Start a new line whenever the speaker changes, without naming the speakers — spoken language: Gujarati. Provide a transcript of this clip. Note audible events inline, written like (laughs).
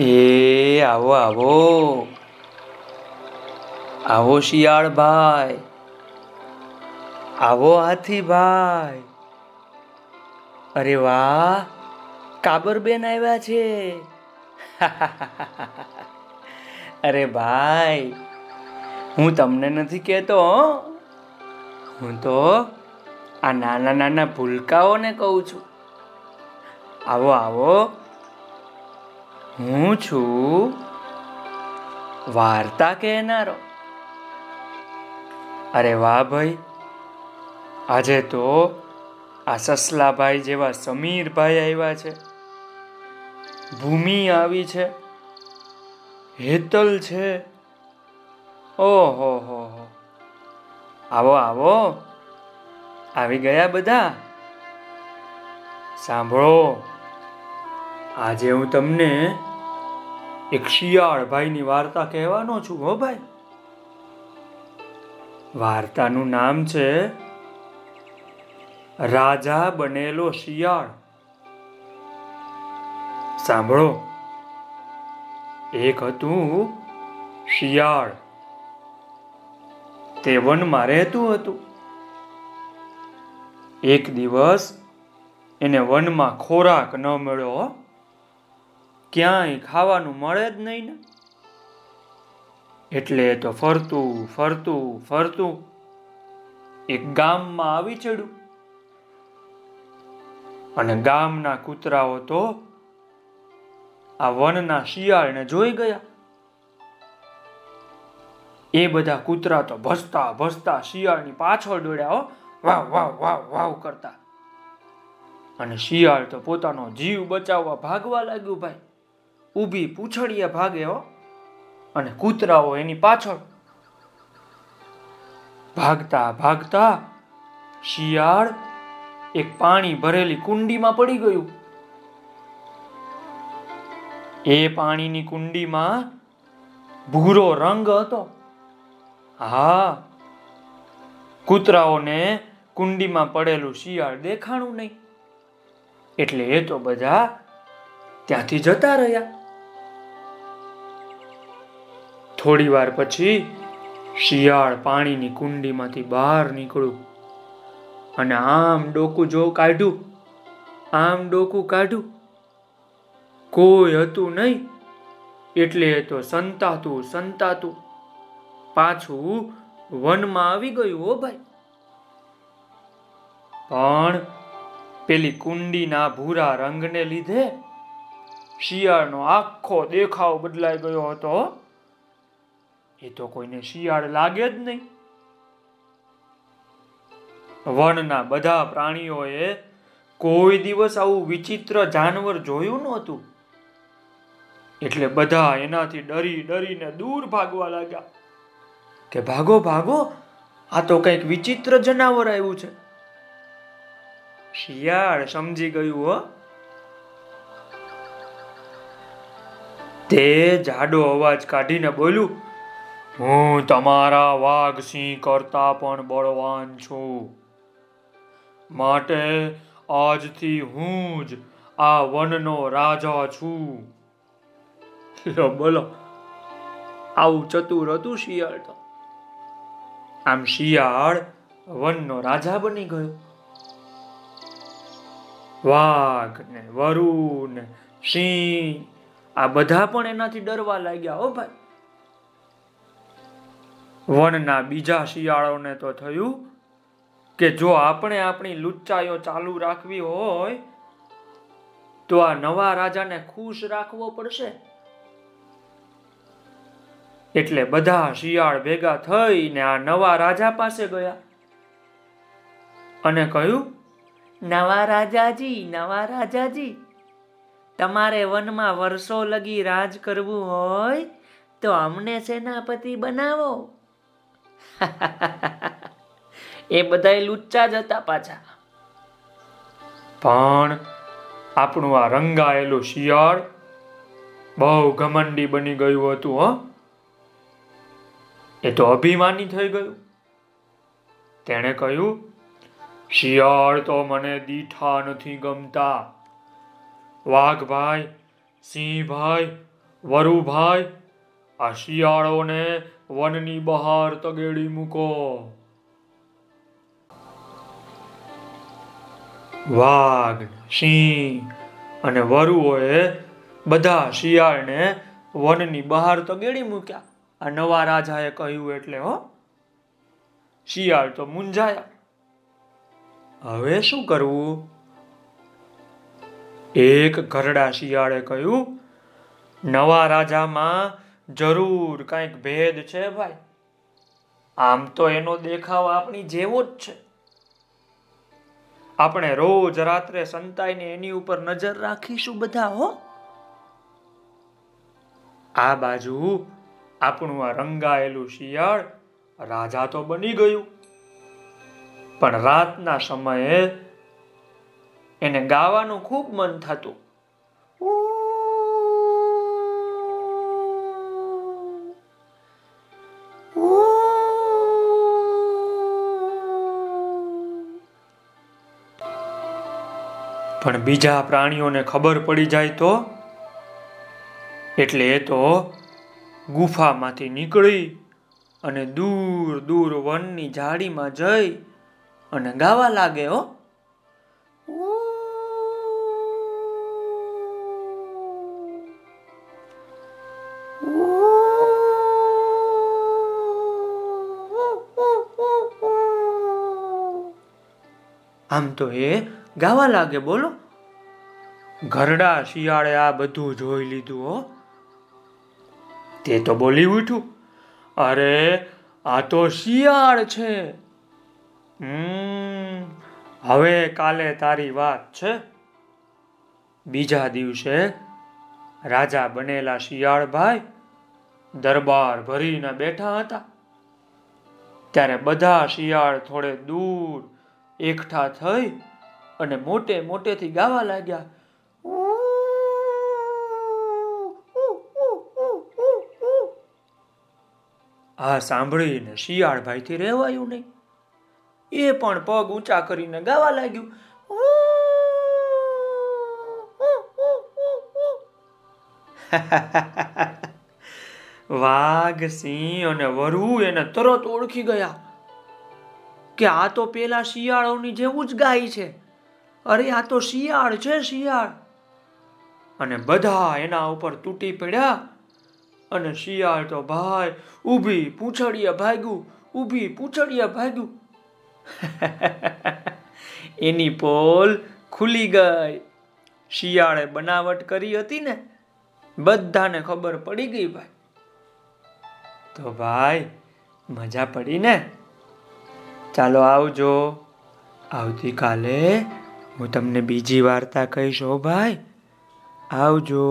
એ આવો આવો. આવો શિયાળ ભાઈ આવો હાથી ભાઈ અરે વાહ, કાબરબેન આવ્યા છે. (laughs) અરે ભાઈ, હું તમને નથી કહેતો હું તો આ નાના નાના ભૂલકાઓને કહું છું. આવો આવો. હું છું વાર્તા કહેનારો. અરે વાહ ભાઈ, આજે તો આ સસલાભાઈ જેવા સમીરભાઈ આવ્યા છે. ભૂમિ આવી છે, હેતલ છે. ઓહો, હો હો. આવો આવો. આવી ગયા બધા? સાંભળો, આજે હું તમને એક શિયાળ ભાઈની વાર્તા કહેવાનો છું, હો ભાઈ. વાર્તાનું નામ છે રાજા બનેલો શિયાળ. સાંભળો. એક હતું શિયાળ. તે વનમાં રહેતું હતું. એક દિવસ એને વનમાં ખોરાક ન મળ્યો ક્યાંય ખાવાનું મળે જ નહીં ને. એટલે તો ફરતું ફરતું ફરતું એક ગામમાં આવી ચડ્યું. અને ગામના કૂતરાઓ તો આ વનના શિયાળને જોઈ ગયા. એ બધા કૂતરા તો ભસતા ભસતા શિયાળની પાછળ દોડ્યા હો. વાવ વાવ વાવ વાવ કરતા. અને શિયાળ તો પોતાનો જીવ બચાવવા ભાગવા લાગ્યું ભાઈ. ઊભી પૂંછડીએ ભાગે હો. અને કૂતરાઓ એની પાછળ. ભાગતા ભાગતા શિયાળ એક પાણી ભરેલી કુંડીમાં પડી ગયું. એ પાણીની કુંડીમાં ભૂરો રંગ હતો. હા, કૂતરાઓને કુંડીમાં પડેલું શિયાળ દેખાણું નહીં. એટલે એ તો બધા ત્યાંથી જતા રહ્યા. થોડી વાર પછી શિયાળ પાણીની કુંડીમાંથી બહાર નીકળ્યું. અને આમ ડોકું જો કાઢ્યું, આમ ડોકું કાઢ્યું. કોઈ હતું નહીં, એટલે તો સંતાતું સંતાતું. પાછું વનમાં આવી ગયું હો ભાઈ. પણ પેલી કુંડીના ભૂરા રંગને લીધે શિયાળનો આખો દેખાવ બદલાઈ ગયો હતો. એ તો કોઈને શિયાળ લાગે જ નહીં. વનના બધા પ્રાણીઓએ કોઈ દિવસ આવું વિચિત્ર જાનવર જોયું નહોતું. એટલે બધા એનાથી ડરી ડરીને દૂર ભાગવા લાગ્યા કે ભાગો ભાગો, આ તો કંઈક વિચિત્ર જનાવર આવ્યું છે. શિયાળ સમજી ગયું હો. તે જાડો અવાજ કાઢીને બોલ્યું હું તમારા વાઘ સિંહ કરતા પણ બળવાન છું. માટે આજથી હું જ આ વનનો રાજા છું. બોલો. આવું ચતુર હતું શિયાળ તો? આમ શિયાળ વનનો રાજા બની ગયો. વાઘ ને વરુ ને સિંહ, આ બધા પણ એનાથી ડરવા લાગ્યા, હો ભાઈ. વનના બીજા શિયાળોને તો થયું કે જો આપણે આપણી લુચ્ચાઈઓ ચાલુ રાખવી હોય, તો આ નવા રાજાને ખુશ રાખવો પડશે. એટલે બધા શિયાળ ભેગા થઈને આ નવા રાજા પાસે ગયા અને કહ્યું, નવા રાજાજી નવા રાજાજી, તમારે વનમાં વર્ષો લગી રાજ કરવું હોય તો અમને સેનાપતિ બનાવો. (laughs) એ બધા લુચ્ચા જ હતા પાછા. પણ આપણું આ રંગાયેલું શિયાળ બહુ ઘમંડી બની ગયું હતું, હો. એ તો અભિમાની થઈ ગયું. તેણે કહ્યું, શિયાળ તો મને દીઠા નથી ગમતા. વાઘભાઈ, સિંહભાઈ, વરુભાઈ, આ શિયાળોને વનની બહાર તગેડી મૂકો. વાઘ, સિંહ અને વરુઓએ બધા શિયાળને વનની બહાર તગેડી મૂક્યા. આ નવા રાજાએ કહ્યું એટલે હો, શિયાળ તો મૂંઝાયા. હવે શું કરવું? એક ઘરડા શિયાળે કહ્યું, નવા રાજામાં જરૂર કાંઈક ભેદ છે ભાઈ? આમ તો એનો દેખાવ આપણી જેવો જ છે. આપણે રોજ રાત્રે સંતાઈને એની ઉપર નજર રાખીશું બધા, હો. આ બાજુ આપણું આ રંગાયેલું શિયાળ રાજા તો બની ગયું. પણ રાતના સમયે એને ગાવાનું ખૂબ મન થતું. પણ બીજા પ્રાણીઓને ખબર પડી જાય તો? એટલે એ તો ગુફામાંથી નીકળી અને દૂર દૂર વનની ઝાડીમાં જઈ અને ગાવા લાગે, હો. આમ તો એ ગાવા લાગે, બોલો. ઘરડા શિયાળે આ બધું જોઈ લીધું, હો. તે તો બોલી ઉઠ્યું. અરે, આ તો શિયાળ છે. હવે કાલે તારી વાત છે. બીજા દિવસે રાજા બનેલા શિયાળભાઈ દરબાર ભરીને બેઠા હતા. ત્યારે બધા શિયાળ થોડે દૂર એકઠા થઈ અને મોટે મોટેથી ગાવા લાગ્યા આ સાંભળીને શિયાળભાઈથી રહેવાયું નહીં. એ પણ પગ ઊંચા કરીને ગાવા લાગ્યું (laughs) વાઘ, સિંહ અને વરુ એને તરત ઓળખી ગયા કે આ તો પેલા શિયાળોની જેવું જ ગાય છે. અરે, આ તો શિયાળ છે, શિયાળ. અને બધા એના ઉપર તૂટી પડ્યા. અને શિયાળ તો ભાઈ ઊભી પૂંછડીએ ભાગ્યું, ઊભી પૂંછડીએ ભાગ્યું. (laughs) એની પોલ ખુલી ગઈ. શિયાળે બનાવટ કરી હતી ને, બધાને ખબર પડી ગઈ ભાઈ. તો ભાઈ, મજા પડી ને? ચાલો આવજો. આવતીકાલે હું તમને બીજી વાર્તા કહીશ. હો ભાઈ આવજો.